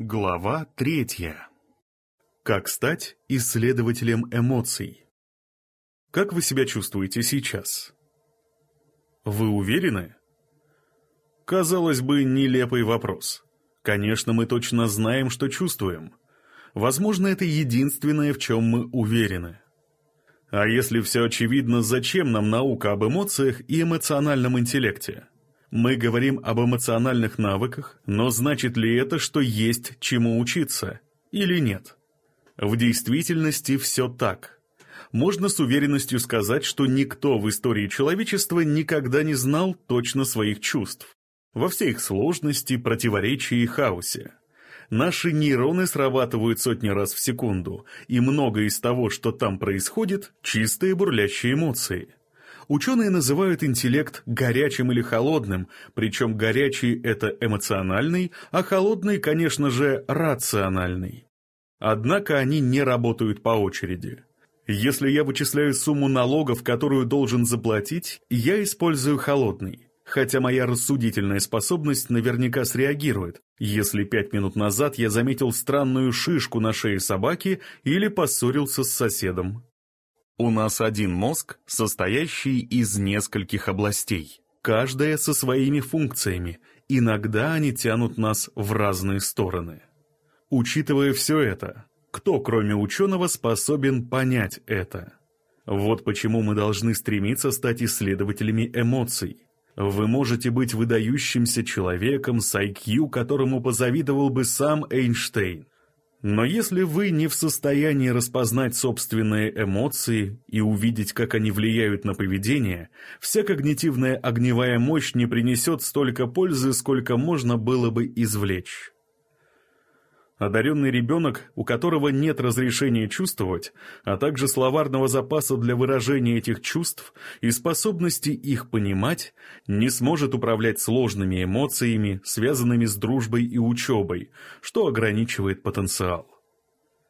Глава третья. Как стать исследователем эмоций? Как вы себя чувствуете сейчас? Вы уверены? Казалось бы, нелепый вопрос. Конечно, мы точно знаем, что чувствуем. Возможно, это единственное, в чем мы уверены. А если все очевидно, зачем нам наука об эмоциях и эмоциональном интеллекте? Мы говорим об эмоциональных навыках, но значит ли это, что есть чему учиться? Или нет? В действительности все так. Можно с уверенностью сказать, что никто в истории человечества никогда не знал точно своих чувств. Во всей их сложности, противоречии и хаосе. Наши нейроны срабатывают сотни раз в секунду, и многое из того, что там происходит, чистые бурлящие эмоции. Ученые называют интеллект горячим или холодным, причем горячий – это эмоциональный, а холодный, конечно же, рациональный. Однако они не работают по очереди. Если я вычисляю сумму налогов, которую должен заплатить, я использую холодный. Хотя моя рассудительная способность наверняка среагирует, если пять минут назад я заметил странную шишку на шее собаки или поссорился с соседом. У нас один мозг, состоящий из нескольких областей, каждая со своими функциями, иногда они тянут нас в разные стороны. Учитывая все это, кто, кроме ученого, способен понять это? Вот почему мы должны стремиться стать исследователями эмоций. Вы можете быть выдающимся человеком с IQ, которому позавидовал бы сам Эйнштейн. Но если вы не в состоянии распознать собственные эмоции и увидеть, как они влияют на поведение, вся когнитивная огневая мощь не принесет столько пользы, сколько можно было бы извлечь. Одаренный ребенок, у которого нет разрешения чувствовать, а также словарного запаса для выражения этих чувств и способности их понимать, не сможет управлять сложными эмоциями, связанными с дружбой и учебой, что ограничивает потенциал.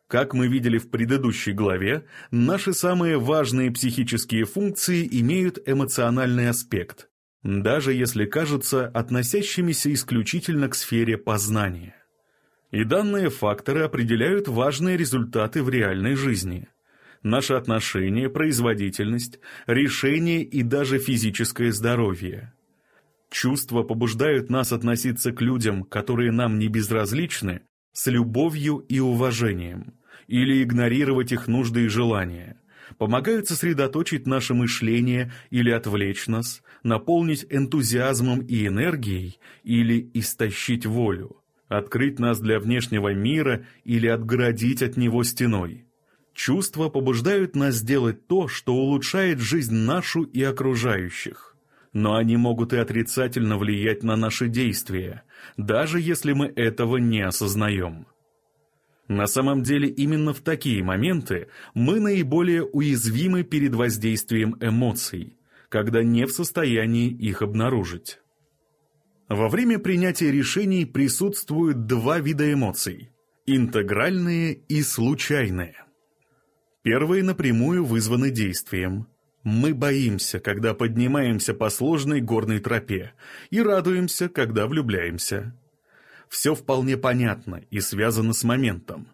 Как мы видели в предыдущей главе, наши самые важные психические функции имеют эмоциональный аспект, даже если кажутся относящимися исключительно к сфере познания. И данные факторы определяют важные результаты в реальной жизни. Наши отношения, производительность, решения и даже физическое здоровье. Чувства побуждают нас относиться к людям, которые нам не безразличны, с любовью и уважением, или игнорировать их нужды и желания, помогают сосредоточить наше мышление или отвлечь нас, наполнить энтузиазмом и энергией или истощить волю открыть нас для внешнего мира или отгородить от него стеной. Чувства побуждают нас сделать то, что улучшает жизнь нашу и окружающих. Но они могут и отрицательно влиять на наши действия, даже если мы этого не осознаем. На самом деле именно в такие моменты мы наиболее уязвимы перед воздействием эмоций, когда не в состоянии их обнаружить. Во время принятия решений присутствуют два вида эмоций – интегральные и случайные. Первые напрямую вызваны действием. Мы боимся, когда поднимаемся по сложной горной тропе, и радуемся, когда влюбляемся. Все вполне понятно и связано с моментом.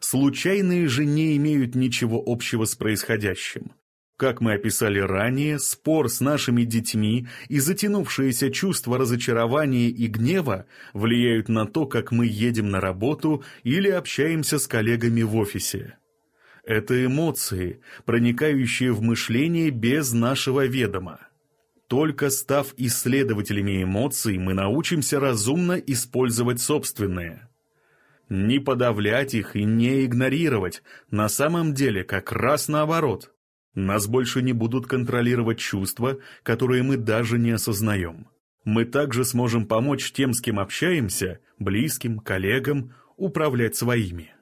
Случайные же не имеют ничего общего с происходящим. Как мы описали ранее, спор с нашими детьми и затянувшееся чувство разочарования и гнева влияют на то, как мы едем на работу или общаемся с коллегами в офисе. Это эмоции, проникающие в мышление без нашего ведома. Только став исследователями эмоций, мы научимся разумно использовать собственные. Не подавлять их и не игнорировать, на самом деле как раз наоборот. Нас больше не будут контролировать чувства, которые мы даже не осознаем. Мы также сможем помочь тем, с кем общаемся, близким, коллегам, управлять своими.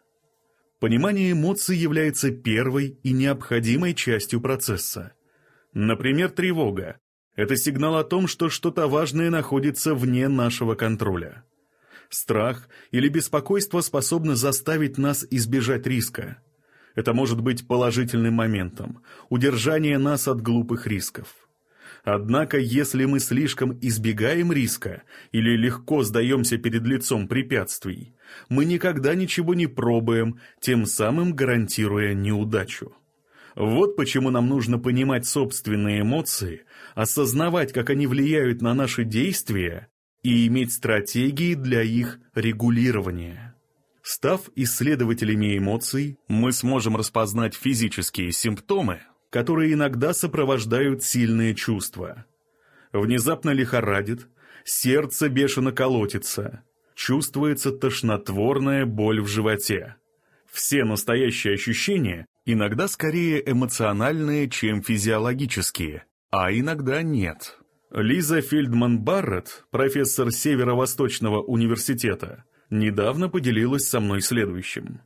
Понимание эмоций является первой и необходимой частью процесса. Например, тревога – это сигнал о том, что что-то важное находится вне нашего контроля. Страх или беспокойство способны заставить нас избежать риска – это может быть положительным моментом, удержание нас от глупых рисков. Однако, если мы слишком избегаем риска или легко сдаемся перед лицом препятствий, мы никогда ничего не пробуем, тем самым гарантируя неудачу. Вот почему нам нужно понимать собственные эмоции, осознавать, как они влияют на наши действия и иметь стратегии для их регулирования. Став исследователями эмоций, мы сможем распознать физические симптомы, которые иногда сопровождают сильные чувства. Внезапно лихорадит, сердце бешено колотится, чувствуется тошнотворная боль в животе. Все настоящие ощущения иногда скорее эмоциональные, чем физиологические, а иногда нет. Лиза Фельдман-Барретт, профессор Северо-Восточного университета, недавно поделилась со мной следующим.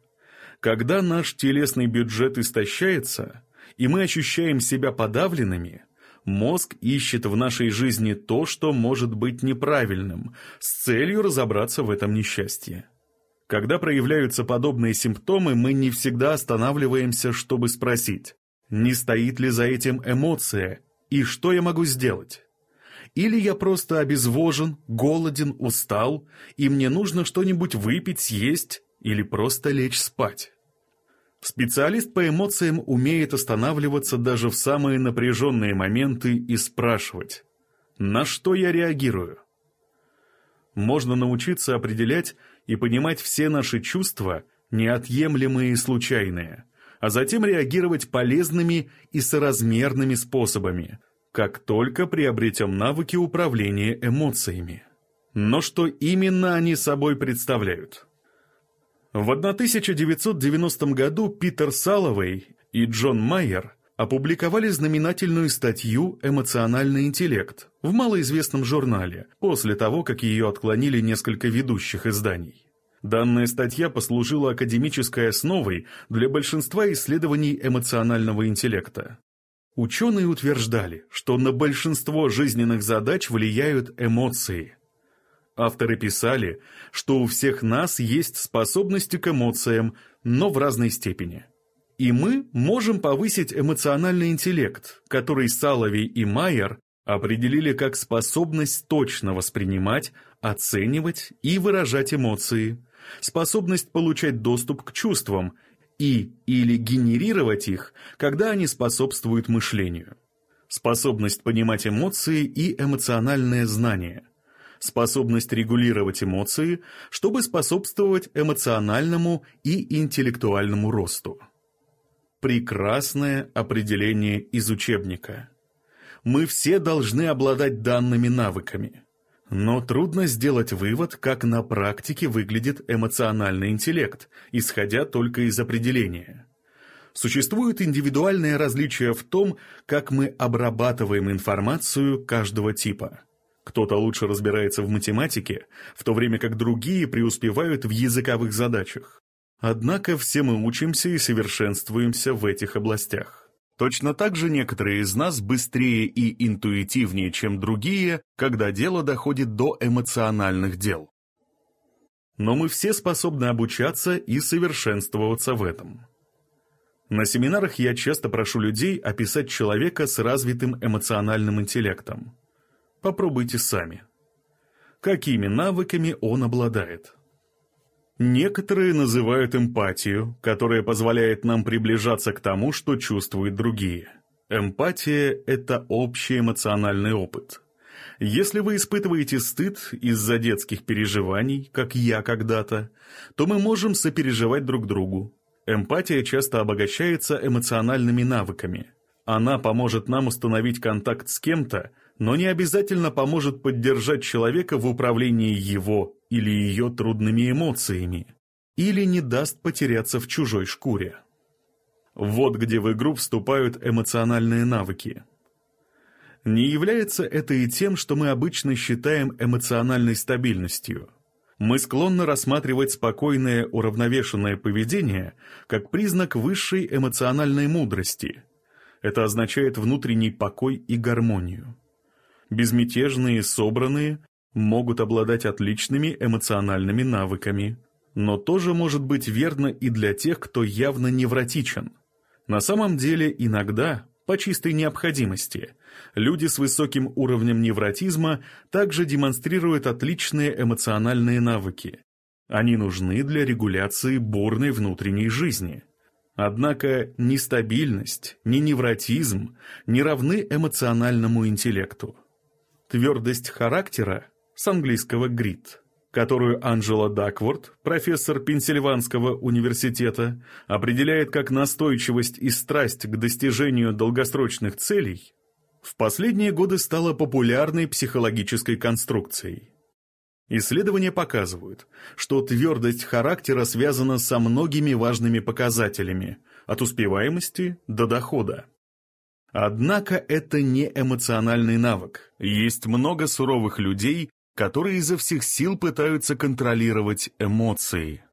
Когда наш телесный бюджет истощается, и мы ощущаем себя подавленными, мозг ищет в нашей жизни то, что может быть неправильным, с целью разобраться в этом несчастье. Когда проявляются подобные симптомы, мы не всегда останавливаемся, чтобы спросить, не стоит ли за этим эмоция и что я могу сделать. Или я просто обезвожен, голоден, устал, и мне нужно что-нибудь выпить, съесть или просто лечь спать. Специалист по эмоциям умеет останавливаться даже в самые напряженные моменты и спрашивать, на что я реагирую. Можно научиться определять и понимать все наши чувства, неотъемлемые и случайные, а затем реагировать полезными и соразмерными способами, как только приобретем навыки управления эмоциями. Но что именно они собой представляют? В 1990 году Питер Саловей и Джон Майер опубликовали знаменательную статью «Эмоциональный интеллект» в малоизвестном журнале, после того, как ее отклонили несколько ведущих изданий. Данная статья послужила академической основой для большинства исследований эмоционального интеллекта. Ученые утверждали, что на большинство жизненных задач влияют эмоции – Авторы писали, что у всех нас есть способности к эмоциям, но в разной степени. И мы можем повысить эмоциональный интеллект, который Саловей и Майер определили как способность точно воспринимать, оценивать и выражать эмоции, способность получать доступ к чувствам и или генерировать их, когда они способствуют мышлению, способность понимать эмоции и эмоциональное знание – способность регулировать эмоции, чтобы способствовать эмоциональному и интеллектуальному росту. Прекрасное определение из учебника. Мы все должны обладать данными навыками. Но трудно сделать вывод, как на практике выглядит эмоциональный интеллект, исходя только из определения. Существуют индивидуальные различия в том, как мы обрабатываем информацию каждого типа – кто-то лучше разбирается в математике, в то время как другие преуспевают в языковых задачах. Однако все мы учимся и совершенствуемся в этих областях. Точно так же некоторые из нас быстрее и интуитивнее, чем другие, когда дело доходит до эмоциональных дел. Но мы все способны обучаться и совершенствоваться в этом. На семинарах я часто прошу людей описать человека с развитым эмоциональным интеллектом. Попробуйте сами. Какими навыками он обладает? Некоторые называют эмпатию, которая позволяет нам приближаться к тому, что чувствуют другие. Эмпатия – это общий эмоциональный опыт. Если вы испытываете стыд из-за детских переживаний, как я когда-то, то мы можем сопереживать друг другу. Эмпатия часто обогащается эмоциональными навыками. Она поможет нам установить контакт с кем-то, но не обязательно поможет поддержать человека в управлении его или ее трудными эмоциями, или не даст потеряться в чужой шкуре. Вот где в игру вступают эмоциональные навыки. Не является это и тем, что мы обычно считаем эмоциональной стабильностью. Мы склонны рассматривать спокойное уравновешенное поведение как признак высшей эмоциональной мудрости. Это означает внутренний покой и гармонию безмятежные собранные, могут обладать отличными эмоциональными навыками. Но тоже может быть верно и для тех, кто явно невротичен. На самом деле иногда, по чистой необходимости. Люди с высоким уровнем невротизма также демонстрируют отличные эмоциональные навыки. Они нужны для регуляции бурной внутренней жизни. Однако ни стабильность, ни невротизм не равны эмоциональному интеллекту. Твердость характера, с английского «grit», которую Анджела Дакворд, профессор Пенсильванского университета, определяет как настойчивость и страсть к достижению долгосрочных целей, в последние годы стала популярной психологической конструкцией. Исследования показывают, что твердость характера связана со многими важными показателями, от успеваемости до дохода. Однако это не эмоциональный навык. Есть много суровых людей, которые изо всех сил пытаются контролировать эмоции.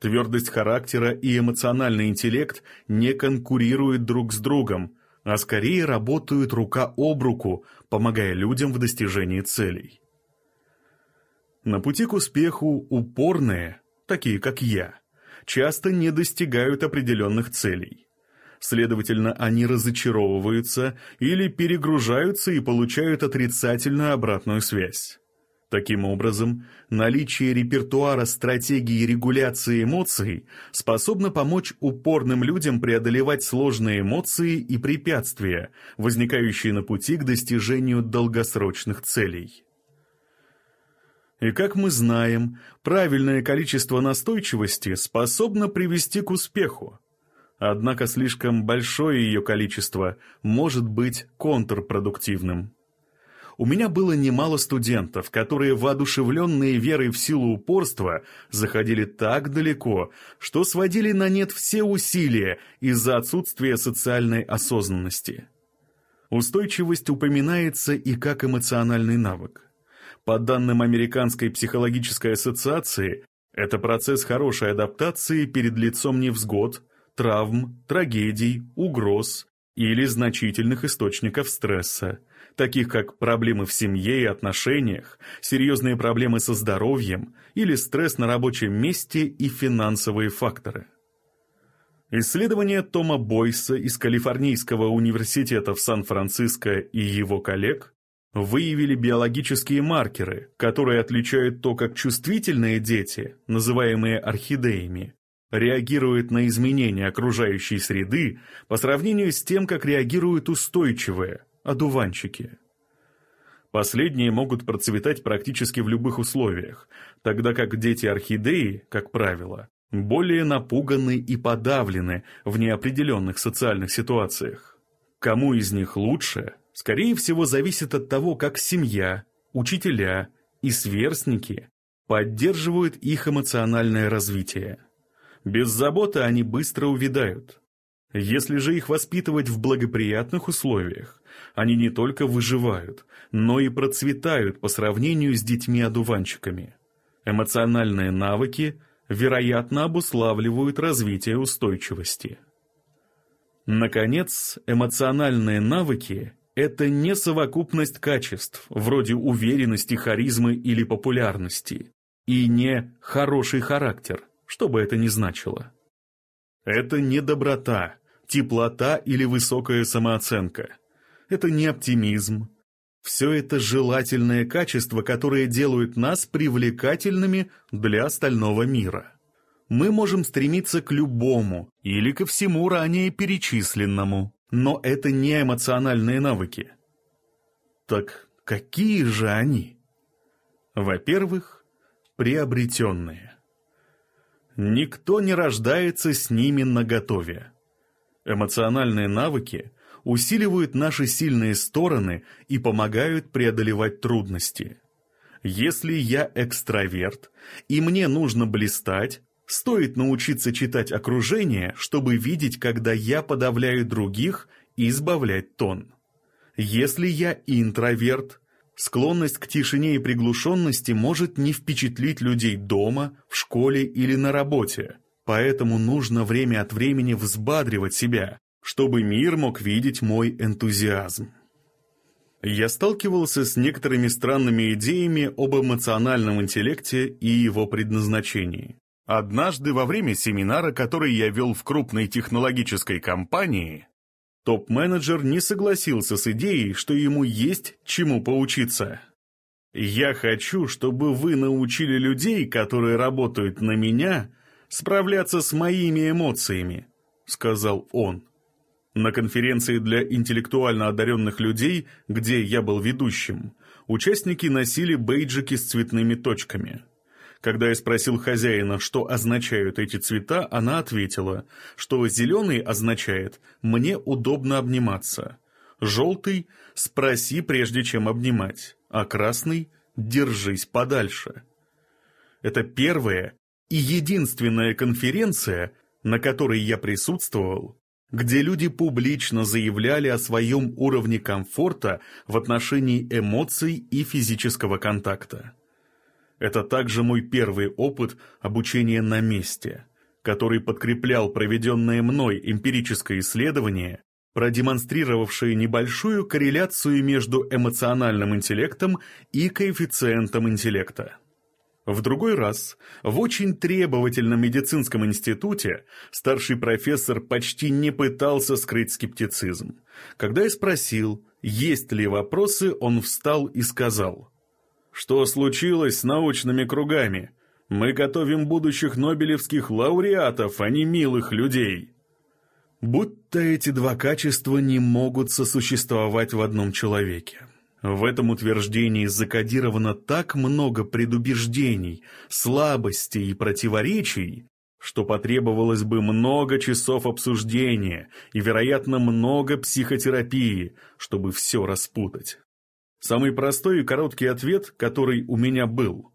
Твердость характера и эмоциональный интеллект не конкурируют друг с другом, а скорее работают рука об руку, помогая людям в достижении целей. На пути к успеху упорные, такие как я, часто не достигают определенных целей. Следовательно, они разочаровываются или перегружаются и получают отрицательную обратную связь. Таким образом, наличие репертуара стратегии регуляции эмоций способно помочь упорным людям преодолевать сложные эмоции и препятствия, возникающие на пути к достижению долгосрочных целей. И как мы знаем, правильное количество настойчивости способно привести к успеху. Однако слишком большое ее количество может быть контрпродуктивным. У меня было немало студентов, которые, воодушевленные верой в силу упорства, заходили так далеко, что сводили на нет все усилия из-за отсутствия социальной осознанности. Устойчивость упоминается и как эмоциональный навык. По данным Американской психологической ассоциации, это процесс хорошей адаптации перед лицом невзгод, травм, трагедий, угроз или значительных источников стресса – таких как проблемы в семье и отношениях, серьезные проблемы со здоровьем или стресс на рабочем месте и финансовые факторы. Исследования Тома Бойса из Калифорнийского университета в Сан-Франциско и его коллег выявили биологические маркеры, которые отличают то, как чувствительные дети, называемые орхидеями, реагируют на изменения окружающей среды по сравнению с тем, как реагируют устойчивые, одуванчики. Последние могут процветать практически в любых условиях, тогда как дети орхидеи, как правило, более напуганы и подавлены в неопределенных социальных ситуациях. Кому из них лучше, скорее всего, зависит от того, как семья, учителя и сверстники поддерживают их эмоциональное развитие. Без заботы они быстро увядают. Если же их воспитывать в благоприятных условиях, они не только выживают, но и процветают по сравнению с детьми-одуванчиками. Эмоциональные навыки, вероятно, обуславливают развитие устойчивости. Наконец, эмоциональные навыки – это не совокупность качеств, вроде уверенности, харизмы или популярности, и не хороший характер, что бы это ни значило. Это не доброта, теплота или высокая самооценка – это не оптимизм. Все это желательные качества, которые делают нас привлекательными для остального мира. Мы можем стремиться к любому или ко всему ранее перечисленному, но это не эмоциональные навыки. Так какие же они? Во-первых, приобретенные. Никто не рождается с ними наготове. Эмоциональные навыки усиливают наши сильные стороны и помогают преодолевать трудности. Если я экстраверт, и мне нужно блистать, стоит научиться читать окружение, чтобы видеть, когда я подавляю других и избавлять тон. Если я интроверт, склонность к тишине и приглушенности может не впечатлить людей дома, в школе или на работе, поэтому нужно время от времени взбадривать себя, чтобы мир мог видеть мой энтузиазм. Я сталкивался с некоторыми странными идеями об эмоциональном интеллекте и его предназначении. Однажды во время семинара, который я вел в крупной технологической компании, Топ-менеджер не согласился с идеей, что ему есть чему поучиться. «Я хочу, чтобы вы научили людей, которые работают на меня, справляться с моими эмоциями», — сказал он. На конференции для интеллектуально одаренных людей, где я был ведущим, участники носили бейджики с цветными точками. Когда я спросил хозяина, что означают эти цвета, она ответила, что зеленый означает «мне удобно обниматься», желтый «спроси, прежде чем обнимать», а красный «держись подальше». Это первая и единственная конференция, на которой я присутствовал, где люди публично заявляли о своем уровне комфорта в отношении эмоций и физического контакта. Это также мой первый опыт обучения на месте, который подкреплял проведенное мной эмпирическое исследование, продемонстрировавшее небольшую корреляцию между эмоциональным интеллектом и коэффициентом интеллекта. В другой раз, в очень требовательном медицинском институте, старший профессор почти не пытался скрыть скептицизм. Когда я спросил, есть ли вопросы, он встал и сказал, «Что случилось с научными кругами? Мы готовим будущих нобелевских лауреатов, а не милых людей». Будто эти два качества не могут сосуществовать в одном человеке. В этом утверждении закодировано так много предубеждений, слабостей и противоречий, что потребовалось бы много часов обсуждения и, вероятно, много психотерапии, чтобы все распутать. Самый простой и короткий ответ, который у меня был.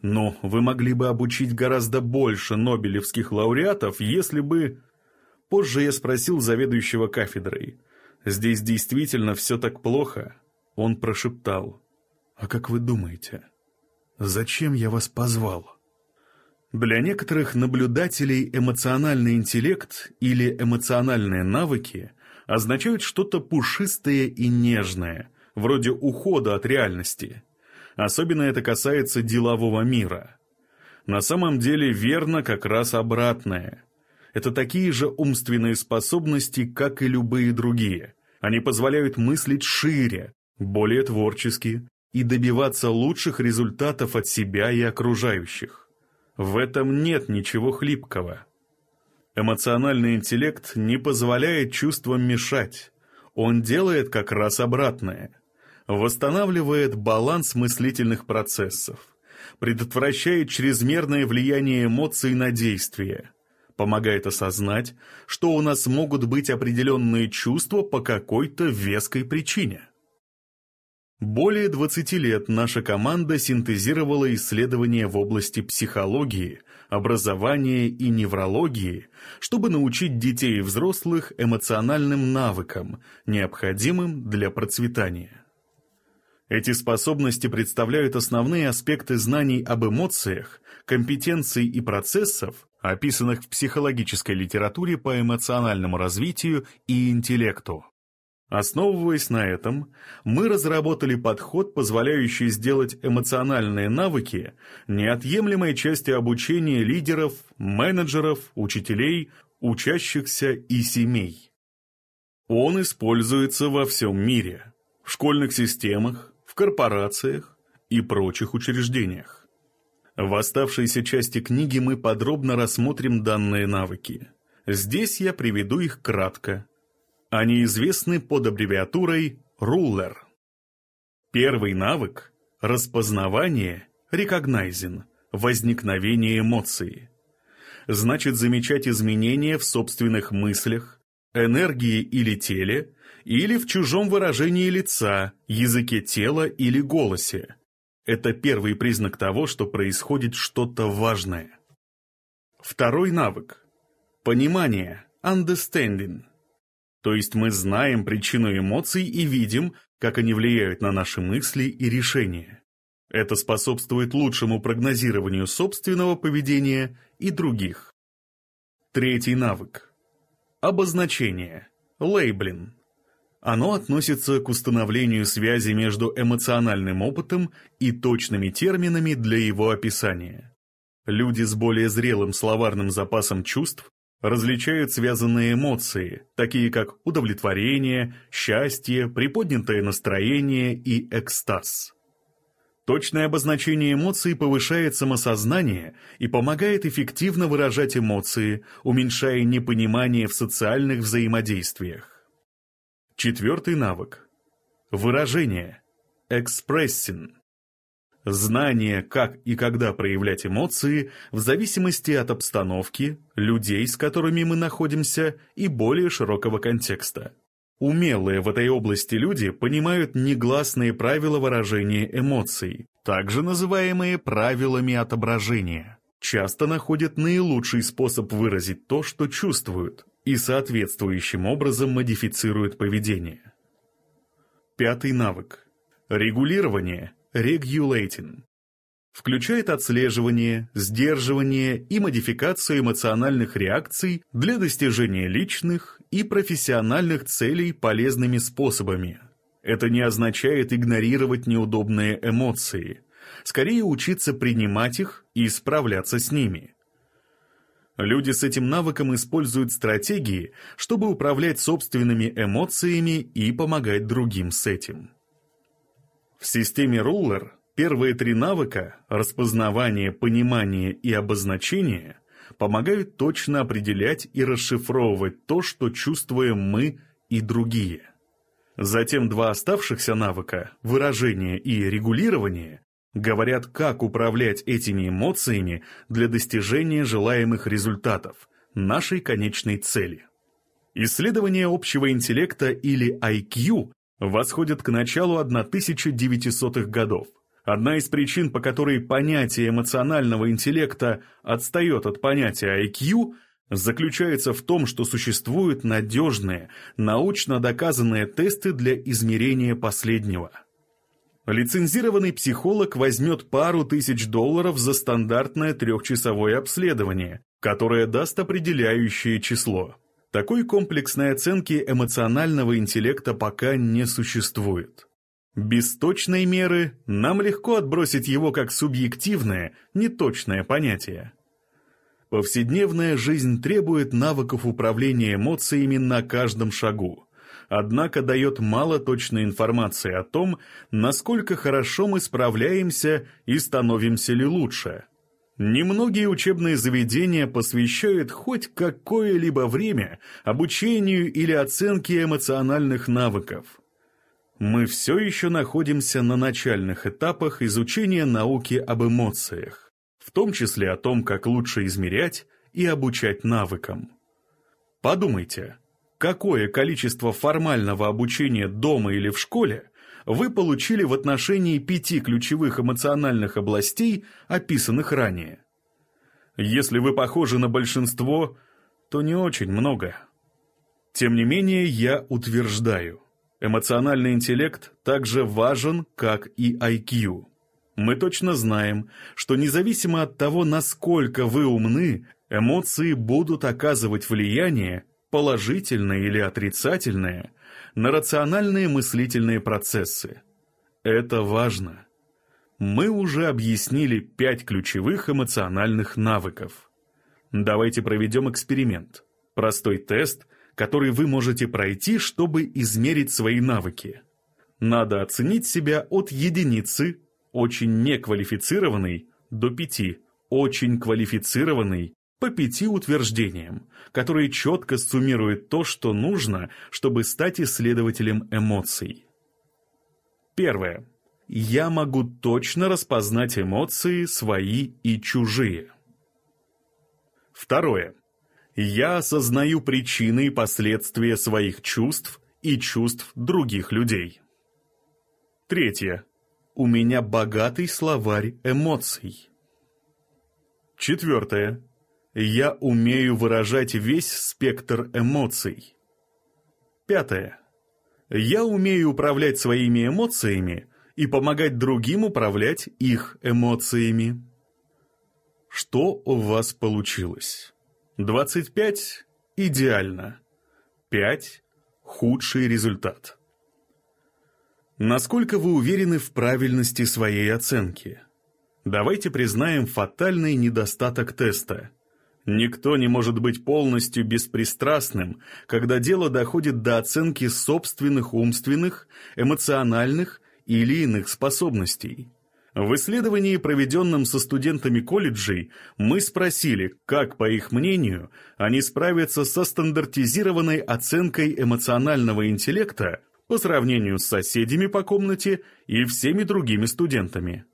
Но вы могли бы обучить гораздо больше нобелевских лауреатов, если бы... Позже я спросил заведующего кафедрой. Здесь действительно все так плохо? Он прошептал. «А как вы думаете, зачем я вас позвал?» Для некоторых наблюдателей эмоциональный интеллект или эмоциональные навыки означают что-то пушистое и нежное, вроде ухода от реальности. Особенно это касается делового мира. На самом деле верно как раз обратное. Это такие же умственные способности, как и любые другие. Они позволяют мыслить шире, более творчески и добиваться лучших результатов от себя и окружающих. В этом нет ничего хлипкого. Эмоциональный интеллект не позволяет чувствам мешать. Он делает как раз обратное. Восстанавливает баланс мыслительных процессов, предотвращает чрезмерное влияние эмоций на действия, помогает осознать, что у нас могут быть определенные чувства по какой-то веской причине. Более 20 лет наша команда синтезировала исследования в области психологии, образования и неврологии, чтобы научить детей и взрослых эмоциональным навыкам, необходимым для процветания. Эти способности представляют основные аспекты знаний об эмоциях, компетенций и процессов, описанных в психологической литературе по эмоциональному развитию и интеллекту. Основываясь на этом, мы разработали подход, позволяющий сделать эмоциональные навыки неотъемлемой частью обучения лидеров, менеджеров, учителей, учащихся и семей. Он используется во всем мире, в школьных системах, корпорациях и прочих учреждениях. В оставшейся части книги мы подробно рассмотрим данные навыки. Здесь я приведу их кратко, они известны под аббревиатурой RULER. Первый навык – распознавание, recognizing, возникновение эмоции. Значит замечать изменения в собственных мыслях, энергии или теле, или в чужом выражении лица, языке тела или голосе. Это первый признак того, что происходит что-то важное. Второй навык – понимание, understanding – то есть мы знаем причину эмоций и видим, как они влияют на наши мысли и решения. Это способствует лучшему прогнозированию собственного поведения и других. Третий навык. Обозначение. Лейблин. Оно относится к установлению связи между эмоциональным опытом и точными терминами для его описания. Люди с более зрелым словарным запасом чувств различают связанные эмоции, такие как удовлетворение, счастье, приподнятое настроение и экстаз. Точное обозначение эмоций повышает самосознание и помогает эффективно выражать эмоции, уменьшая непонимание в социальных взаимодействиях. Четвертый навык. Выражение. Экспрессин. Знание, как и когда проявлять эмоции, в зависимости от обстановки, людей, с которыми мы находимся, и более широкого контекста. Умелые в этой области люди понимают негласные правила выражения эмоций, также называемые правилами отображения. Часто находят наилучший способ выразить то, что чувствуют, и соответствующим образом модифицируют поведение. Пятый навык. Регулирование – regulating. Включает отслеживание, сдерживание и модификацию эмоциональных реакций для достижения личных и профессиональных целей полезными способами. Это не означает игнорировать неудобные эмоции, скорее учиться принимать их и справляться с ними. Люди с этим навыком используют стратегии, чтобы управлять собственными эмоциями и помогать другим с этим. В системе Ruler первые три навыка – распознавание, понимание и обозначение – помогают точно определять и расшифровывать то, что чувствуем мы и другие. Затем два оставшихся навыка – выражение и регулирование – говорят, как управлять этими эмоциями для достижения желаемых результатов, нашей конечной цели. Исследование общего интеллекта или IQ восходят к началу 1900-х годов. Одна из причин, по которой понятие эмоционального интеллекта отстает от понятия IQ, заключается в том, что существуют надежные, научно доказанные тесты для измерения последнего. Лицензированный психолог возьмет пару тысяч долларов за стандартное трехчасовое обследование, которое даст определяющее число. Такой комплексной оценки эмоционального интеллекта пока не существует. Без точной меры нам легко отбросить его как субъективное, неточное понятие. Повседневная жизнь требует навыков управления эмоциями на каждом шагу, однако дает мало точной информации о том, насколько хорошо мы справляемся и становимся ли лучше – Немногие учебные заведения посвящают хоть какое-либо время обучению или оценке эмоциональных навыков. Мы все еще находимся на начальных этапах изучения науки об эмоциях, в том числе о том, как лучше измерять и обучать навыкам. Подумайте, какое количество формального обучения дома или в школе вы получили в отношении пяти ключевых эмоциональных областей, описанных ранее. Если вы похожи на большинство, то не очень много. Тем не менее, я утверждаю, эмоциональный интеллект также важен, как и IQ. Мы точно знаем, что независимо от того, насколько вы умны, эмоции будут оказывать влияние, положительное или отрицательное, на рациональные мыслительные процессы. Это важно. Мы уже объяснили пять ключевых эмоциональных навыков. Давайте проведем эксперимент. Простой тест, который вы можете пройти, чтобы измерить свои навыки. Надо оценить себя от единицы, очень неквалифицированный, до пяти, очень квалифицированный, по пяти утверждениям, которые четко суммируют то, что нужно, чтобы стать исследователем эмоций. Первое. Я могу точно распознать эмоции свои и чужие. Второе. Я осознаю причины и последствия своих чувств и чувств других людей. Третье. У меня богатый словарь эмоций. Четвертое. Я умею выражать весь спектр эмоций. Пятое. Я умею управлять своими эмоциями и помогать другим управлять их эмоциями. Что у вас получилось? 25 – идеально. 5 – худший результат. Насколько вы уверены в правильности своей оценки? Давайте признаем фатальный недостаток теста – Никто не может быть полностью беспристрастным, когда дело доходит до оценки собственных умственных, эмоциональных или иных способностей. В исследовании, проведенном со студентами колледжей, мы спросили, как, по их мнению, они справятся со стандартизированной оценкой эмоционального интеллекта по сравнению с соседями по комнате и всеми другими студентами.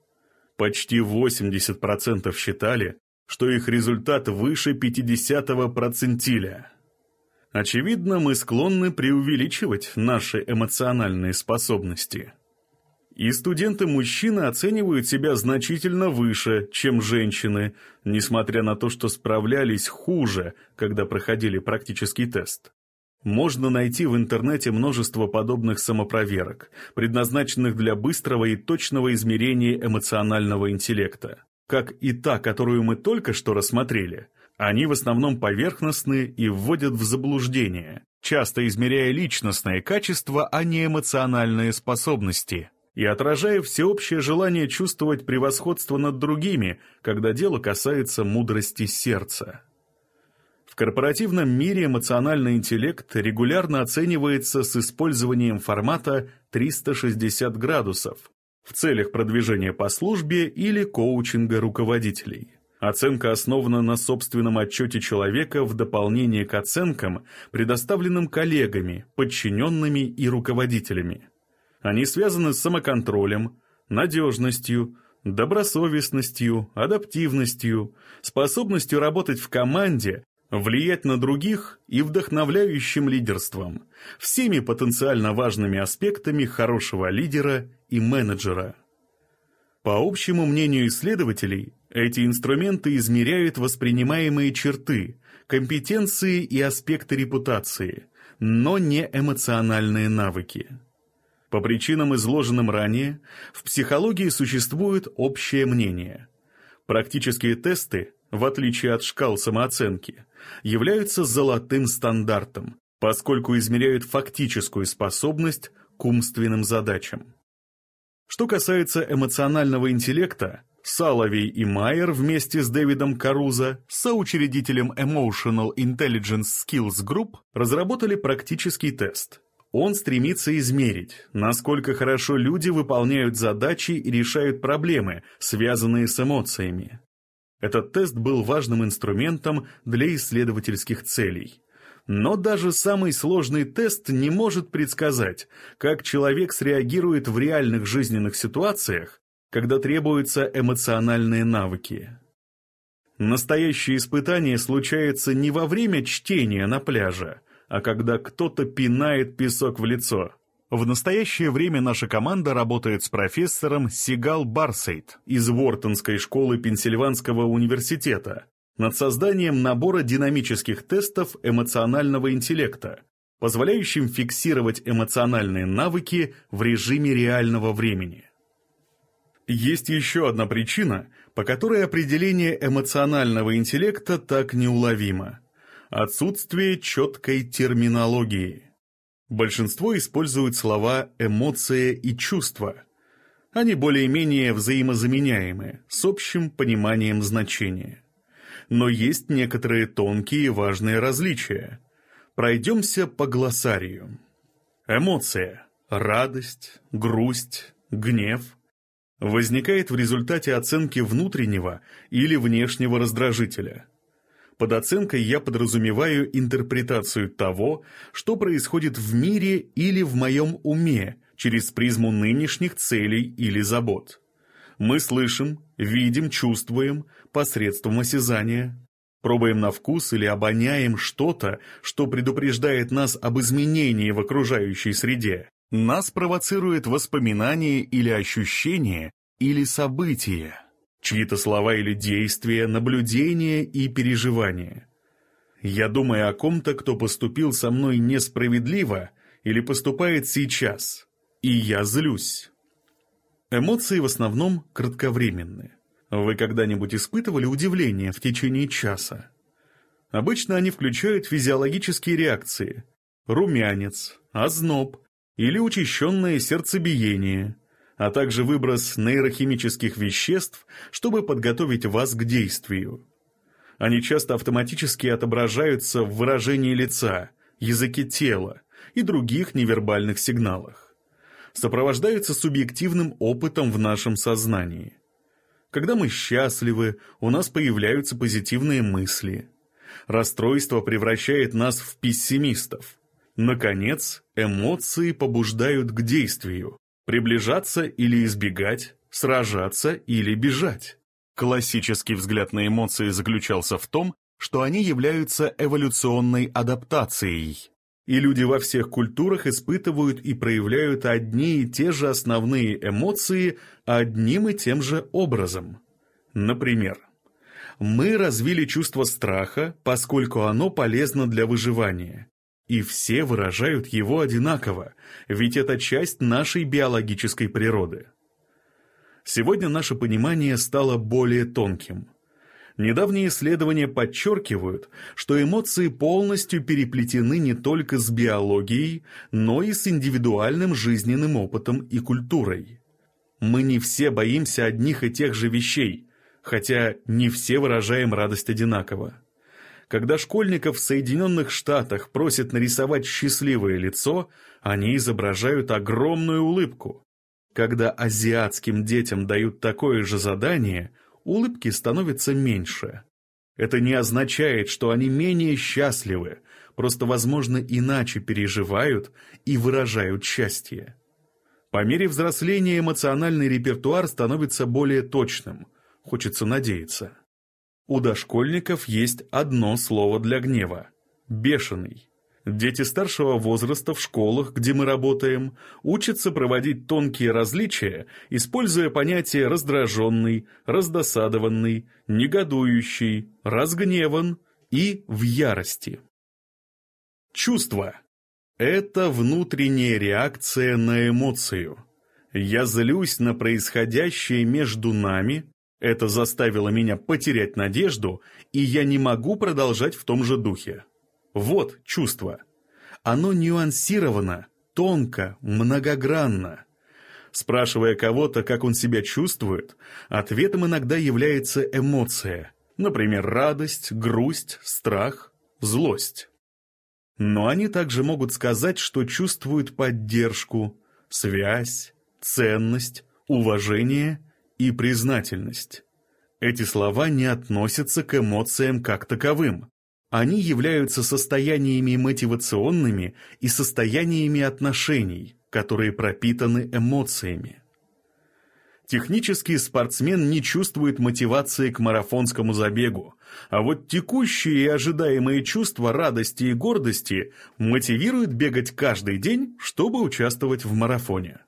Почти 80% считали, что их результат выше 50-го процентиля. Очевидно, мы склонны преувеличивать наши эмоциональные способности. И студенты-мужчины оценивают себя значительно выше, чем женщины, несмотря на то, что справлялись хуже, когда проходили практический тест. Можно найти в интернете множество подобных самопроверок, предназначенных для быстрого и точного измерения эмоционального интеллекта. Как и та, которую мы только что рассмотрели, они в основном поверхностны и вводят в заблуждение, часто измеряя личностные качества, а не эмоциональные способности – и отражая всеобщее желание чувствовать превосходство над другими, когда дело касается мудрости сердца. В корпоративном мире эмоциональный интеллект регулярно оценивается с использованием формата 360 градусов в целях продвижения по службе или коучинга руководителей. Оценка основана на собственном отчете человека в дополнение к оценкам, предоставленным коллегами, подчиненными и руководителями. Они связаны с самоконтролем, надежностью, добросовестностью, адаптивностью, способностью работать в команде, влиять на других и вдохновляющим лидерством, всеми потенциально важными аспектами хорошего лидера и менеджера. По общему мнению исследователей, эти инструменты измеряют воспринимаемые черты, компетенции и аспекты репутации, но не эмоциональные навыки. По причинам, изложенным ранее, в психологии существует общее мнение. Практические тесты, в отличие от шкал самооценки, являются золотым стандартом, поскольку измеряют фактическую способность к умственным задачам. Что касается эмоционального интеллекта, Саловей и Майер вместе с Дэвидом Карузо, соучредителем Emotional Intelligence Skills Group, разработали практический тест – он стремится измерить, насколько хорошо люди выполняют задачи и решают проблемы, связанные с эмоциями. Этот тест был важным инструментом для исследовательских целей. Но даже самый сложный тест не может предсказать, как человек среагирует в реальных жизненных ситуациях, когда требуются эмоциональные навыки. Настоящее испытание случается не во время чтения на пляже, а когда кто-то пинает песок в лицо. В настоящее время наша команда работает с профессором Сигал Барсейт из Вортонской школы Пенсильванского университета над созданием набора динамических тестов эмоционального интеллекта, позволяющим фиксировать эмоциональные навыки в режиме реального времени. Есть еще одна причина, по которой определение эмоционального интеллекта так неуловимо – отсутствие четкой терминологии. Большинство используют слова «эмоция» и «чувство». Они более-менее взаимозаменяемы, с общим пониманием значения. Но есть некоторые тонкие и важные различия. Пройдемся по глоссарию. Эмоция – радость, грусть, гнев – возникает в результате оценки внутреннего или внешнего раздражителя – под оценкой я подразумеваю интерпретацию того, что происходит в мире или в моем уме через призму нынешних целей или забот. Мы слышим, видим, чувствуем посредством осязания, пробуем на вкус или обоняем что-то, что предупреждает нас об изменении в окружающей среде. Нас провоцирует воспоминание или ощущение, или событие чьи-то слова или действия, наблюдения и переживания. Я думаю о ком-то, кто поступил со мной несправедливо или поступает сейчас, и я злюсь. Эмоции в основном кратковременны. Вы когда-нибудь испытывали удивление в течение часа? Обычно они включают физиологические реакции – румянец, озноб или учащенное сердцебиение – а также выброс нейрохимических веществ, чтобы подготовить вас к действию. Они часто автоматически отображаются в выражении лица, языке тела и других невербальных сигналах. Сопровождаются субъективным опытом в нашем сознании. Когда мы счастливы, у нас появляются позитивные мысли. Расстройство превращает нас в пессимистов. Наконец, эмоции побуждают к действию, приближаться или избегать, сражаться или бежать. Классический взгляд на эмоции заключался в том, что они являются эволюционной адаптацией. И люди во всех культурах испытывают и проявляют одни и те же основные эмоции одним и тем же образом. Например, мы развили чувство страха, поскольку оно полезно для выживания. И все выражают его одинаково, ведь это часть нашей биологической природы. Сегодня наше понимание стало более тонким. Недавние исследования подчеркивают, что эмоции полностью переплетены не только с биологией, но и с индивидуальным жизненным опытом и культурой. Мы не все боимся одних и тех же вещей, хотя не все выражаем радость одинаково. Когда школьников в Соединенных Штатах просят нарисовать счастливое лицо, они изображают огромную улыбку. Когда азиатским детям дают такое же задание, улыбки становятся меньше. Это не означает, что они менее счастливы, просто, возможно, иначе переживают и выражают счастье. По мере взросления эмоциональный репертуар становится более точным, хочется надеяться. У дошкольников есть одно слово для гнева – бешеный. Дети старшего возраста в школах, где мы работаем, учатся проводить тонкие различия, используя понятия раздраженный, раздосадованный, негодующий, разгневан и в ярости. Чувство – это внутренняя реакция на эмоцию. Я злюсь на происходящее между нами, это заставило меня потерять надежду, и я не могу продолжать в том же духе. Вот чувство. Оно нюансировано, тонко, многогранно. Спрашивая кого-то, как он себя чувствует, ответом иногда является эмоция, например, радость, грусть, страх, злость. Но они также могут сказать, что чувствуют поддержку, связь, ценность, уважение и признательность. Эти слова не относятся к эмоциям как таковым. Они являются состояниями мотивационными и состояниями отношений, которые пропитаны эмоциями. Технический спортсмен не чувствует мотивации к марафонскому забегу, а вот текущие и ожидаемые чувства радости и гордости мотивируют бегать каждый день, чтобы участвовать в марафоне.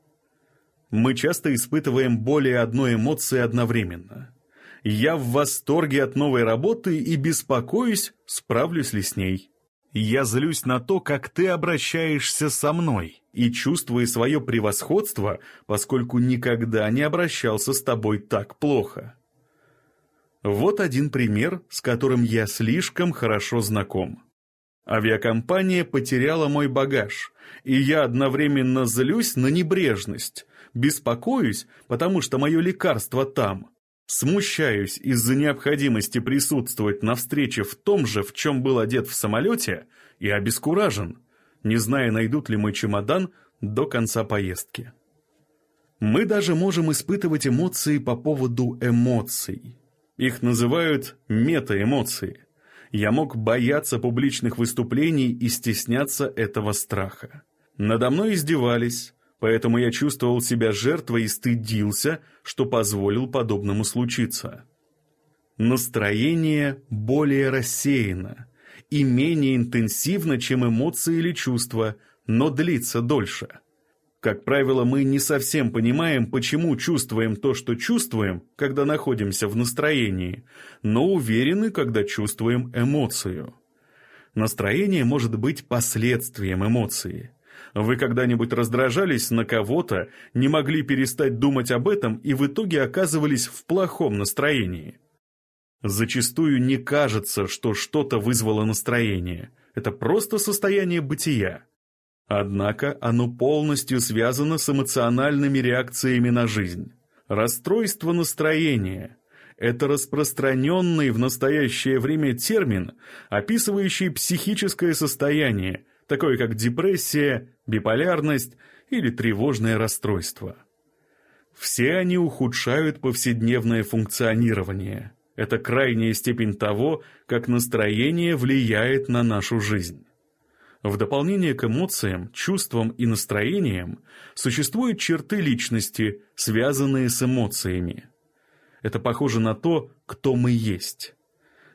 Мы часто испытываем более одной эмоции одновременно. Я в восторге от новой работы и беспокоюсь, справлюсь ли с ней. Я злюсь на то, как ты обращаешься со мной, и чувствую свое превосходство, поскольку никогда не обращался с тобой так плохо. Вот один пример, с которым я слишком хорошо знаком. Авиакомпания потеряла мой багаж, и я одновременно злюсь на небрежность, беспокоюсь, потому что мое лекарство там, смущаюсь из-за необходимости присутствовать на встрече в том же, в чем был одет в самолете, и обескуражен, не зная, найдут ли мой чемодан до конца поездки. Мы даже можем испытывать эмоции по поводу эмоций. Их называют метаэмоции я мог бояться публичных выступлений и стесняться этого страха. Надо мной издевались, поэтому я чувствовал себя жертвой и стыдился, что позволил подобному случиться. Настроение более рассеяно и менее интенсивно, чем эмоции или чувства, но длится дольше – как правило, мы не совсем понимаем, почему чувствуем то, что чувствуем, когда находимся в настроении, но уверены, когда чувствуем эмоцию. Настроение может быть последствием эмоции. Вы когда-нибудь раздражались на кого-то, не могли перестать думать об этом и в итоге оказывались в плохом настроении? Зачастую не кажется, что что-то вызвало настроение. Это просто состояние бытия. Однако оно полностью связано с эмоциональными реакциями на жизнь. Расстройство настроения это распространенный в настоящее время термин, описывающий психическое состояние, такое как депрессия, биполярность или тревожное расстройство. Все они ухудшают повседневное функционирование. Это крайняя степень того, как настроение влияет на нашу жизнь. В дополнение к эмоциям, чувствам и настроениям существуют черты личности, связанные с эмоциями. Это похоже на то, кто мы есть.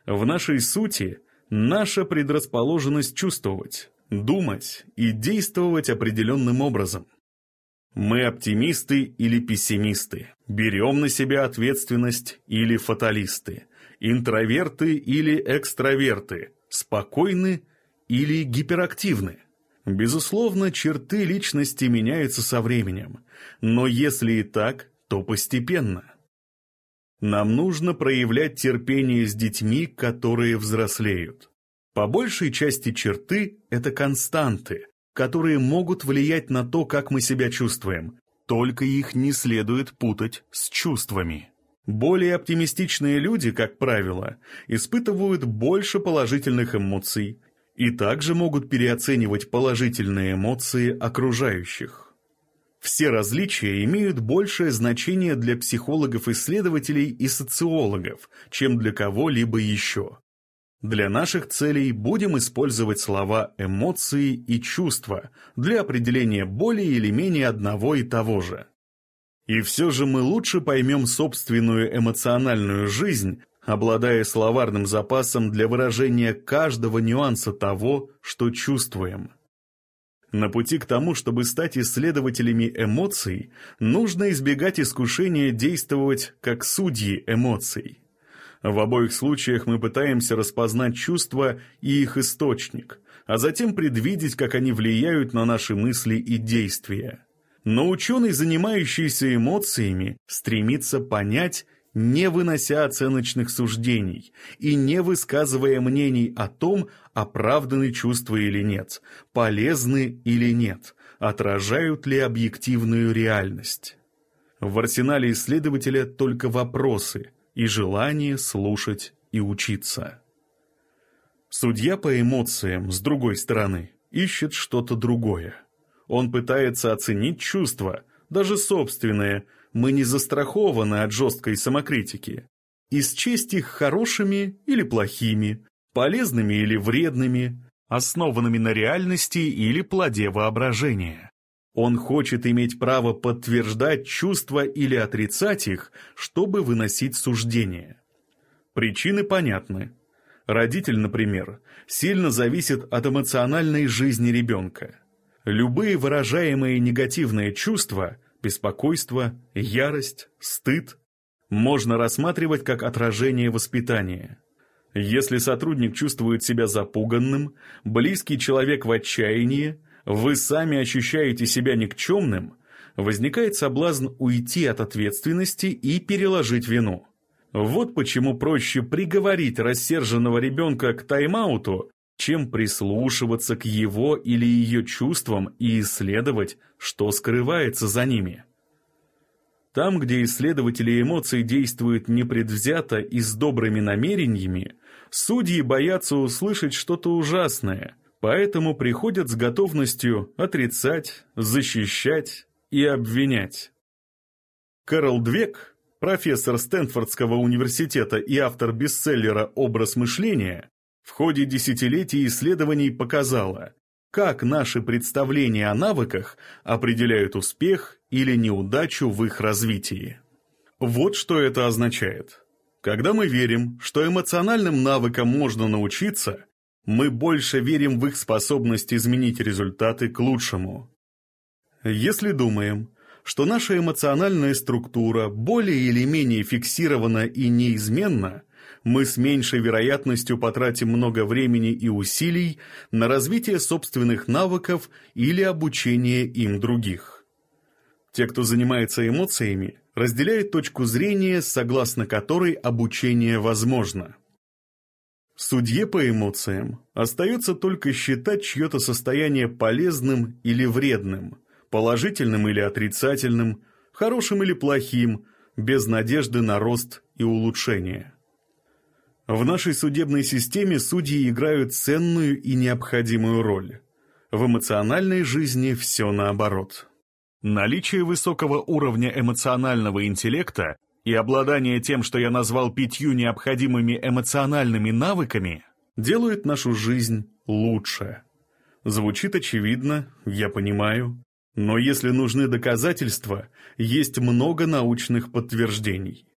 В нашей сути наша предрасположенность чувствовать, думать и действовать определенным образом. Мы оптимисты или пессимисты, берем на себя ответственность или фаталисты, интроверты или экстраверты, спокойны или гиперактивны. Безусловно, черты личности меняются со временем, но если и так, то постепенно. Нам нужно проявлять терпение с детьми, которые взрослеют. По большей части черты – это константы, которые могут влиять на то, как мы себя чувствуем, только их не следует путать с чувствами. Более оптимистичные люди, как правило, испытывают больше положительных эмоций и также могут переоценивать положительные эмоции окружающих. Все различия имеют большее значение для психологов-исследователей и социологов, чем для кого-либо еще. Для наших целей будем использовать слова «эмоции» и «чувства» для определения более или менее одного и того же. И все же мы лучше поймем собственную эмоциональную жизнь, обладая словарным запасом для выражения каждого нюанса того, что чувствуем. На пути к тому, чтобы стать исследователями эмоций, нужно избегать искушения действовать как судьи эмоций. В обоих случаях мы пытаемся распознать чувства и их источник, а затем предвидеть, как они влияют на наши мысли и действия. Но ученый, занимающийся эмоциями, стремится понять, не вынося оценочных суждений и не высказывая мнений о том, оправданы чувства или нет, полезны или нет, отражают ли объективную реальность. В арсенале исследователя только вопросы и желание слушать и учиться. Судья по эмоциям, с другой стороны, ищет что-то другое. Он пытается оценить чувства, даже собственные, мы не застрахованы от жесткой самокритики. Исчесть их хорошими или плохими, полезными или вредными, основанными на реальности или плоде воображения. Он хочет иметь право подтверждать чувства или отрицать их, чтобы выносить суждения. Причины понятны. Родитель, например, сильно зависит от эмоциональной жизни ребенка. Любые выражаемые негативные чувства беспокойство, ярость, стыд можно рассматривать как отражение воспитания. Если сотрудник чувствует себя запуганным, близкий человек в отчаянии, вы сами ощущаете себя никчемным, возникает соблазн уйти от ответственности и переложить вину. Вот почему проще приговорить рассерженного ребенка к тайм-ауту, чем прислушиваться к его или ее чувствам и исследовать, что скрывается за ними. Там, где исследователи эмоций действуют непредвзято и с добрыми намерениями, судьи боятся услышать что-то ужасное, поэтому приходят с готовностью отрицать, защищать и обвинять. Кэрол Двек, профессор Стэнфордского университета и автор бестселлера «Образ мышления», в ходе десятилетий исследований показала, как наши представления о навыках определяют успех или неудачу в их развитии. Вот что это означает. Когда мы верим, что эмоциональным навыкам можно научиться, мы больше верим в их способность изменить результаты к лучшему. Если думаем, что наша эмоциональная структура более или менее фиксирована и неизменна, мы с меньшей вероятностью потратим много времени и усилий на развитие собственных навыков или обучение им других. Те, кто занимается эмоциями, разделяют точку зрения, согласно которой обучение возможно. Судье по эмоциям остается только считать чье-то состояние полезным или вредным, положительным или отрицательным, хорошим или плохим, без надежды на рост и улучшение. В нашей судебной системе судьи играют ценную и необходимую роль. В эмоциональной жизни все наоборот. Наличие высокого уровня эмоционального интеллекта и обладание тем, что я назвал пятью необходимыми эмоциональными навыками, делают нашу жизнь лучше. Звучит очевидно, я понимаю, но если нужны доказательства, есть много научных подтверждений.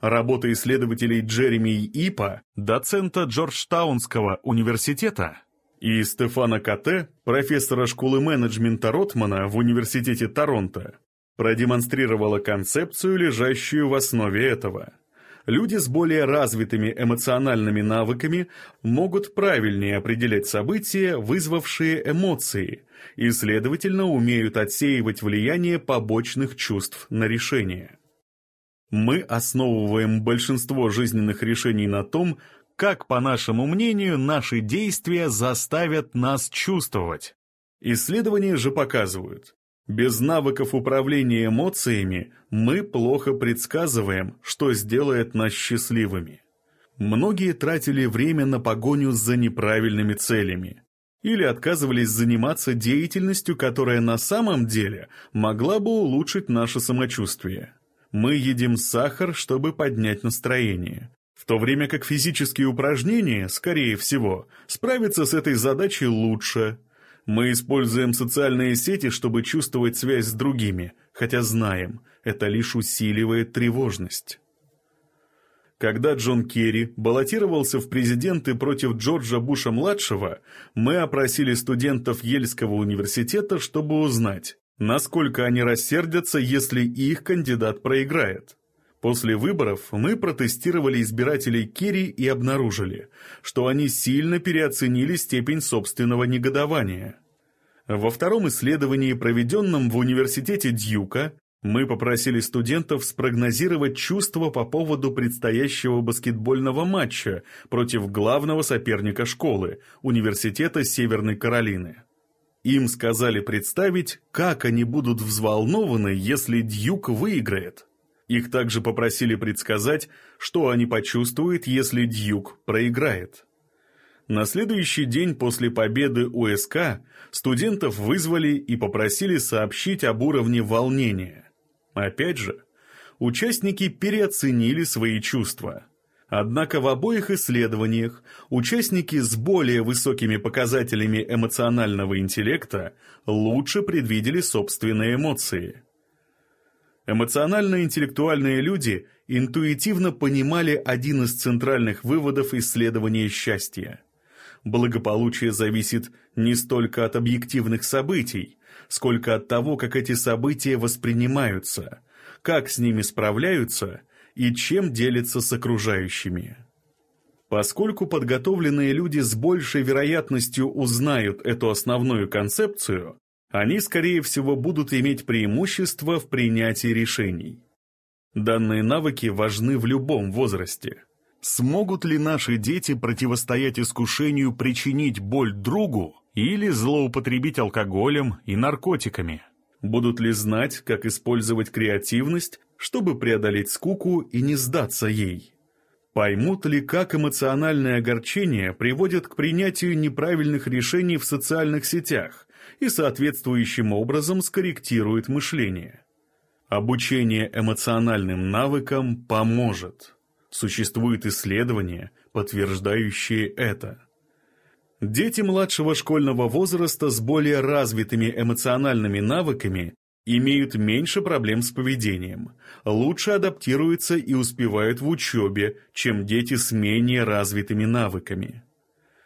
Работа исследователей Джереми Ипа, доцента Джорджтаунского университета, и Стефана Кате, профессора школы менеджмента Ротмана в Университете Торонто, продемонстрировала концепцию, лежащую в основе этого. Люди с более развитыми эмоциональными навыками могут правильнее определять события, вызвавшие эмоции, и, следовательно, умеют отсеивать влияние побочных чувств на решение. Мы основываем большинство жизненных решений на том, как, по нашему мнению, наши действия заставят нас чувствовать. Исследования же показывают, без навыков управления эмоциями мы плохо предсказываем, что сделает нас счастливыми. Многие тратили время на погоню за неправильными целями или отказывались заниматься деятельностью, которая на самом деле могла бы улучшить наше самочувствие. Мы едим сахар, чтобы поднять настроение, в то время как физические упражнения, скорее всего, справятся с этой задачей лучше. Мы используем социальные сети, чтобы чувствовать связь с другими, хотя знаем, это лишь усиливает тревожность. Когда Джон Керри баллотировался в президенты против Джорджа Буша-младшего, мы опросили студентов Ельского университета, чтобы узнать, насколько они рассердятся, если их кандидат проиграет. После выборов мы протестировали избирателей Керри и обнаружили, что они сильно переоценили степень собственного негодования. Во втором исследовании, проведенном в университете Дьюка, мы попросили студентов спрогнозировать чувства по поводу предстоящего баскетбольного матча против главного соперника школы, Университета Северной Каролины. Им сказали представить, как они будут взволнованы, если Дьюк выиграет. Их также попросили предсказать, что они почувствуют, если Дьюк проиграет. На следующий день после победы УСК студентов вызвали и попросили сообщить об уровне волнения. Опять же, участники переоценили свои чувства. Однако в обоих исследованиях участники с более высокими показателями эмоционального интеллекта лучше предвидели собственные эмоции. Эмоционально-интеллектуальные люди интуитивно понимали один из центральных выводов исследования счастья. Благополучие зависит не столько от объективных событий, сколько от того, как эти события воспринимаются, как с ними справляются и чем делятся с окружающими. Поскольку подготовленные люди с большей вероятностью узнают эту основную концепцию, они, скорее всего, будут иметь преимущество в принятии решений. Данные навыки важны в любом возрасте. Смогут ли наши дети противостоять искушению причинить боль другу или злоупотребить алкоголем и наркотиками? Будут ли знать, как использовать креативность, чтобы преодолеть скуку и не сдаться ей? Поймут ли, как эмоциональное огорчение приводит к принятию неправильных решений в социальных сетях, и соответствующим образом скорректирует мышление. Обучение эмоциональным навыкам поможет. Существуют исследования, подтверждающие это. Дети младшего школьного возраста с более развитыми эмоциональными навыками имеют меньше проблем с поведением, лучше адаптируются и успевают в учебе, чем дети с менее развитыми навыками.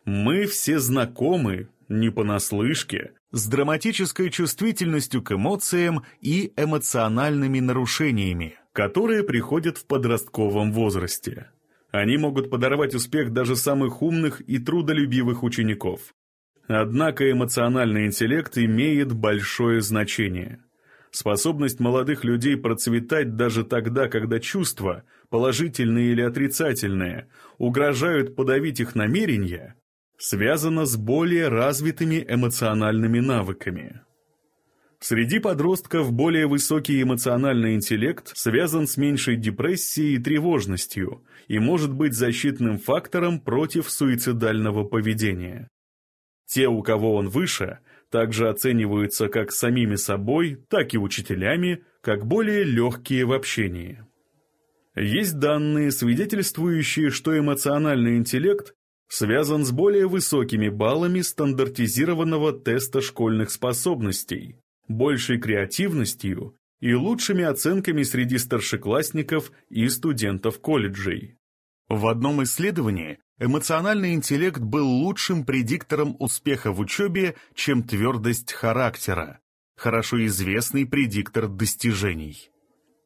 Мы все знакомы, не понаслышке, с драматической чувствительностью к эмоциям и эмоциональными нарушениями, которые приходят в подростковом возрасте. Они могут подорвать успех даже самых умных и трудолюбивых учеников. Однако эмоциональный интеллект имеет большое значение. Способность молодых людей процветать даже тогда, когда чувства, положительные или отрицательные, угрожают подавить их намерения – связано с более развитыми эмоциональными навыками. Среди подростков более высокий эмоциональный интеллект связан с меньшей депрессией и тревожностью и может быть защитным фактором против суицидального поведения. Те, у кого он выше, также оцениваются как самими собой, так и учителями, как более легкие в общении. Есть данные, свидетельствующие, что эмоциональный интеллект связан с более высокими баллами стандартизированного теста школьных способностей, большей креативностью и лучшими оценками среди старшеклассников и студентов колледжей. В одном исследовании эмоциональный интеллект был лучшим предиктором успеха в учебе, чем твердость характера, хорошо известный предиктор достижений.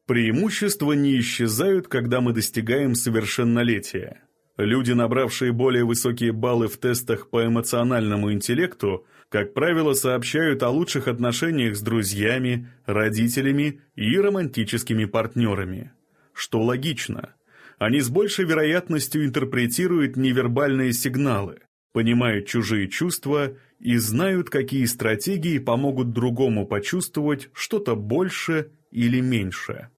Преимущества не исчезают, когда мы достигаем совершеннолетия. Люди, набравшие более высокие баллы в тестах по эмоциональному интеллекту, как правило, сообщают о лучших отношениях с друзьями, родителями и романтическими партнерами. Что логично. Они с большей вероятностью интерпретируют невербальные сигналы, понимают чужие чувства и знают, какие стратегии помогут другому почувствовать что-то больше или меньше.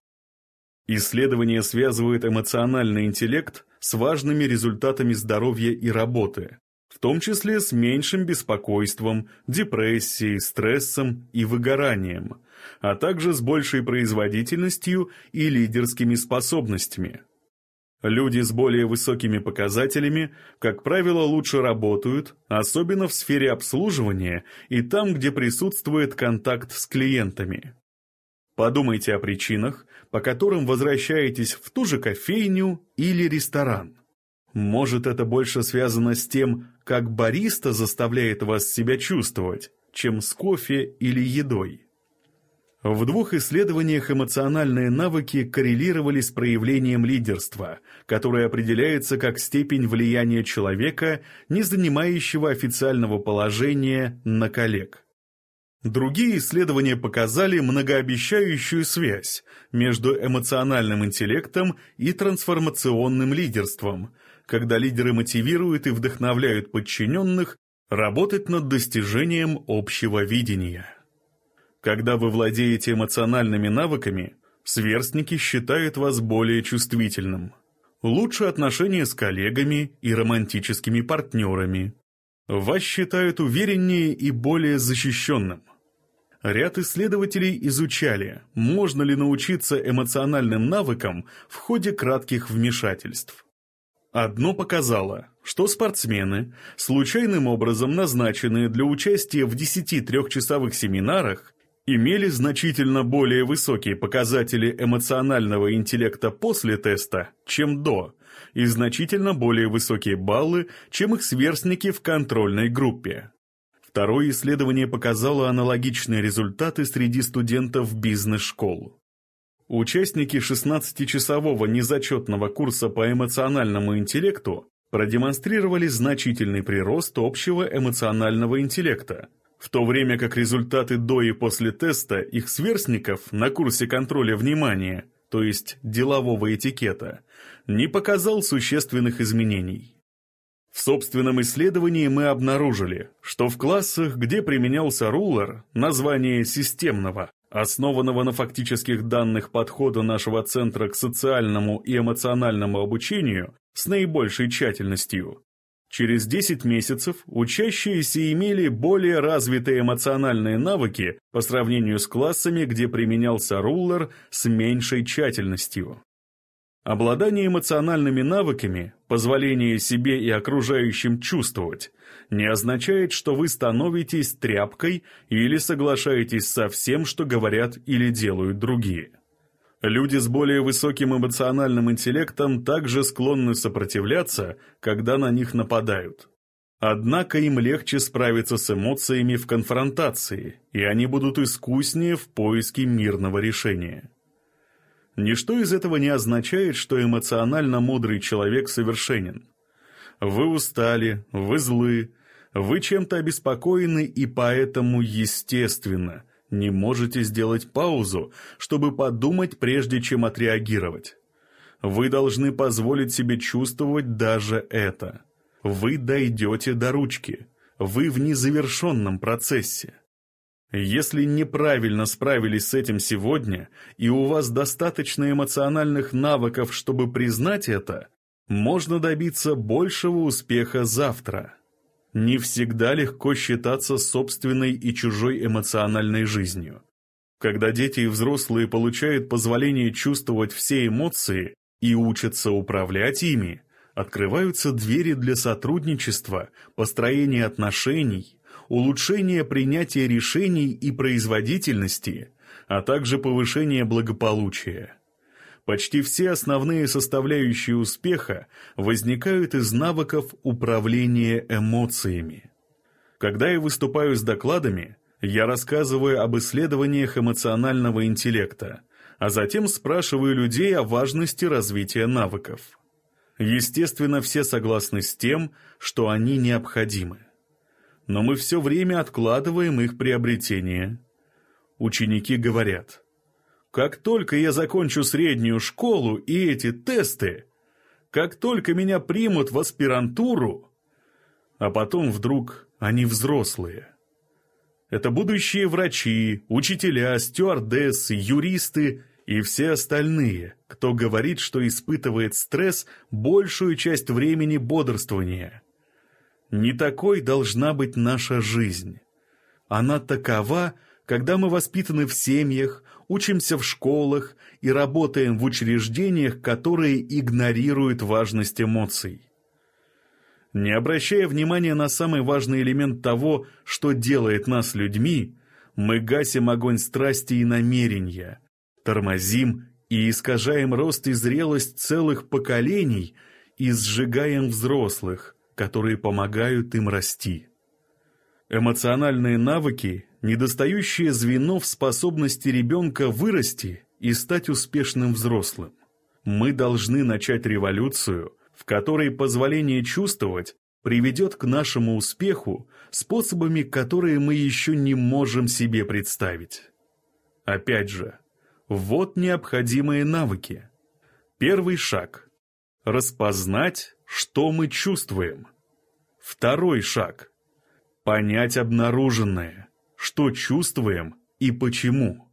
Исследования связывают эмоциональный интеллект с важными результатами здоровья и работы, в том числе с меньшим беспокойством, депрессией, стрессом и выгоранием, а также с большей производительностью и лидерскими способностями. Люди с более высокими показателями, как правило, лучше работают, особенно в сфере обслуживания и там, где присутствует контакт с клиентами. Подумайте о причинах, по которым возвращаетесь в ту же кофейню или ресторан. Может, это больше связано с тем, как бариста заставляет вас себя чувствовать, чем с кофе или едой. В двух исследованиях эмоциональные навыки коррелировали с проявлением лидерства, которое определяется как степень влияния человека, не занимающего официального положения, на коллег. Другие исследования показали многообещающую связь между эмоциональным интеллектом и трансформационным лидерством, когда лидеры мотивируют и вдохновляют подчиненных работать над достижением общего видения. Когда вы владеете эмоциональными навыками, сверстники считают вас более чувствительным. Лучше отношения с коллегами и романтическими партнерами. Вас считают увереннее и более защищенным. Ряд исследователей изучали, можно ли научиться эмоциональным навыкам в ходе кратких вмешательств. Одно показало, что спортсмены, случайным образом назначенные для участия в 10 трехчасовых семинарах, имели значительно более высокие показатели эмоционального интеллекта после теста, чем до, и значительно более высокие баллы, чем их сверстники в контрольной группе. Второе исследование показало аналогичные результаты среди студентов бизнес-школ. Участники 16-часового незачетного курса по эмоциональному интеллекту продемонстрировали значительный прирост общего эмоционального интеллекта, в то время как результаты до и после теста их сверстников на курсе контроля внимания, то есть делового этикета, не показал существенных изменений. В собственном исследовании мы обнаружили, что в классах, где применялся рулер, название системного, основанного на фактических данных подхода нашего центра к социальному и эмоциональному обучению с наибольшей тщательностью, через 10 месяцев учащиеся имели более развитые эмоциональные навыки по сравнению с классами, где применялся рулер с меньшей тщательностью. Обладание эмоциональными навыками, позволение себе и окружающим чувствовать, не означает, что вы становитесь тряпкой или соглашаетесь со всем, что говорят или делают другие. Люди с более высоким эмоциональным интеллектом также склонны сопротивляться, когда на них нападают. Однако им легче справиться с эмоциями в конфронтации, и они будут искуснее в поиске мирного решения. Ничто из этого не означает, что эмоционально мудрый человек совершенен. Вы устали, вы злы, вы чем-то обеспокоены и поэтому, естественно, не можете сделать паузу, чтобы подумать, прежде чем отреагировать. Вы должны позволить себе чувствовать даже это. Вы дойдете до ручки. Вы в незавершенном процессе. Если неправильно справились с этим сегодня, и у вас достаточно эмоциональных навыков, чтобы признать это, можно добиться большего успеха завтра. Не всегда легко считаться собственной и чужой эмоциональной жизнью. Когда дети и взрослые получают позволение чувствовать все эмоции и учатся управлять ими, открываются двери для сотрудничества, построения отношений, улучшения принятия решений и производительности, а также повышения благополучия. Почти все основные составляющие успеха возникают из навыков управления эмоциями. Когда я выступаю с докладами, я рассказываю об исследованиях эмоционального интеллекта, а затем спрашиваю людей о важности развития навыков. Естественно, все согласны с тем, что они необходимы. Но мы все время откладываем их приобретение. Ученики говорят – как только я закончу среднюю школу и эти тесты, как только меня примут в аспирантуру, а потом вдруг они взрослые. Это будущие врачи, учителя, стюардессы, юристы и все остальные, кто говорит, что испытывает стресс большую часть времени бодрствования. Не такой должна быть наша жизнь. Она такова, когда мы воспитаны в семьях, учимся в школах и работаем в учреждениях, которые игнорируют важность эмоций. Не обращая внимания на самый важный элемент того, что делает нас людьми, мы гасим огонь страсти и намерения, тормозим и искажаем рост и зрелость целых поколений и сжигаем взрослых, которые помогают им расти. Эмоциональные навыки недостающее звено в способности ребенка вырасти и стать успешным взрослым. Мы должны начать революцию, в которой позволение чувствовать приведет к нашему успеху способами, которые мы еще не можем себе представить. Опять же, вот необходимые навыки. Первый шаг – распознать, что мы чувствуем. Второй шаг – понять обнаруженное что чувствуем и почему.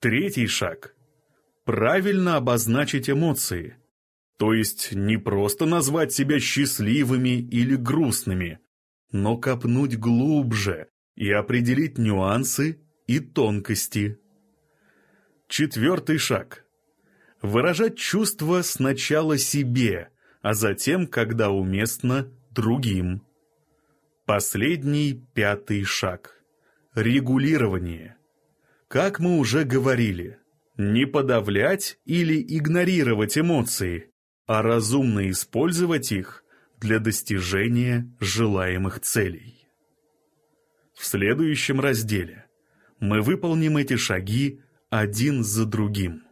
Третий шаг – правильно обозначить эмоции, то есть не просто назвать себя счастливыми или грустными, но копнуть глубже и определить нюансы и тонкости. Четвертый шаг – выражать чувства сначала себе, а затем, когда уместно, другим. Последний пятый шаг – Регулирование. Как мы уже говорили, не подавлять или игнорировать эмоции, а разумно использовать их для достижения желаемых целей. В следующем разделе мы выполним эти шаги один за другим.